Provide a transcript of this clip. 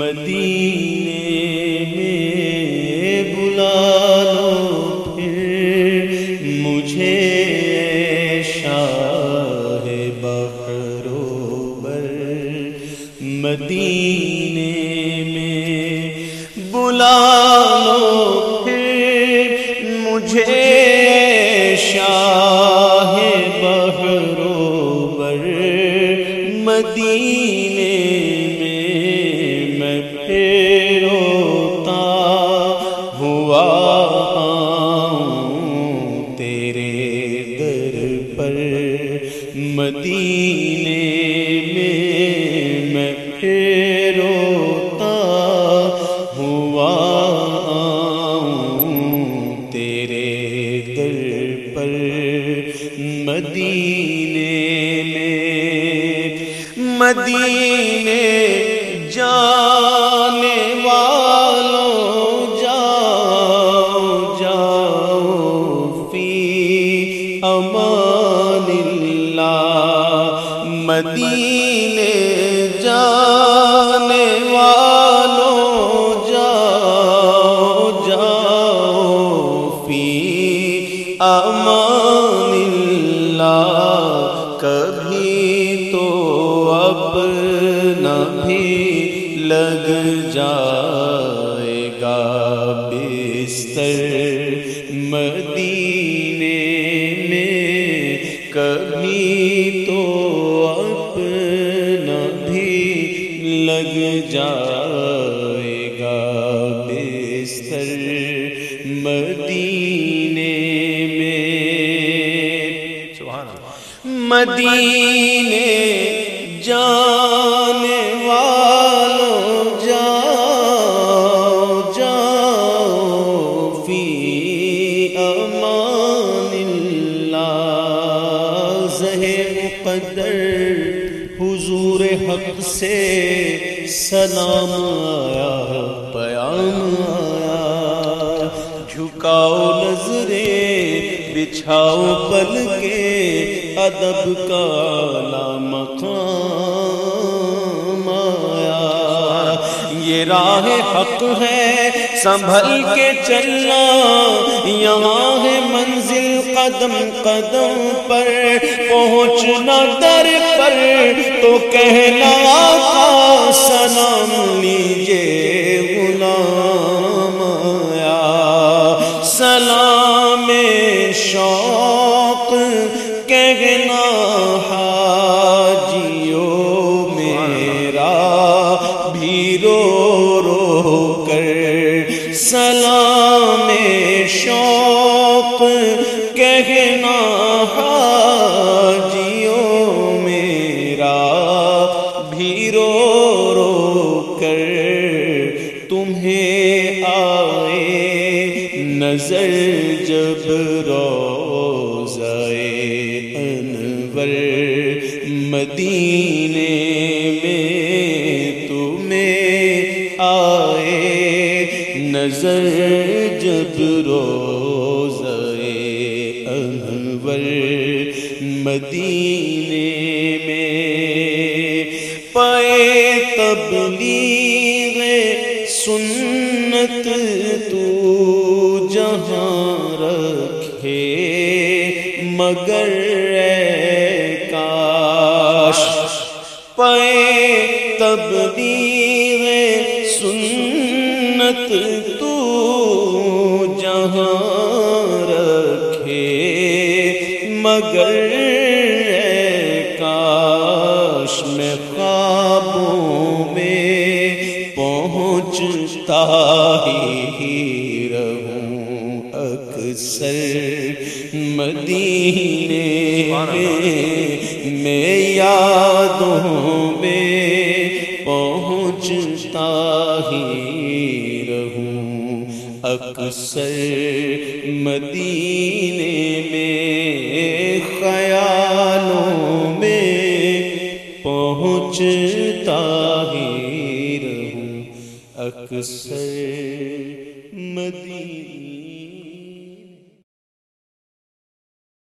مدینے بلا مجھے مدینے میں بلا لو پھر مجھے شاہ بہروبر مدینے میں میں پھیروتا ہوا ہوں تیرے در پر مدینے میں میں ہوا ہوں تیرے در پر مدینے میں مدینے جانے والوں، جاؤ جاؤ فی امان اللہ۔ مدینے جانے والوں، جاؤ جاؤ فی امان اللہ۔ کبھی تو اب اپنا بھی لگ جائے گا بستر مدینے میں۔ کبھی تو اپنا بھی لگ جائے گا بستر مدینے میں۔ مدینے جانے حضور حق سے سلام آیا پیام آیا۔ جھکاؤ نظریں، بچھاؤ پل کے ادب کا مقام آیا۔ یہ راہ حق ہے، سنبھل کے چلنا، یہاں ہے منزل قدم قدم پر پہنچنا در پر تو کہنا آقا، سلام لیجے غلام آیا۔ سلام شوق، کہنا حاجیو میرا، بھی رو رو کر۔ سلام شوق نظر جب روزائے انور مدینے میں تمہیں آئے، نظر جب روزائے انور مدینے میں پائے تبلیغ سنت تو جہاں رکھے، مگر اے کاش پائے تبلیغ سنت تو جہاں رکھے، مگر کاش میں خوابوں میں پہنچتا ہی رہوں۔ اکثر مدینے میں یادوں میں پہنچتا ہی رہوں۔ اکثر مدینے میں خیالوں میں پہنچتا ہی رہوں۔ اکثر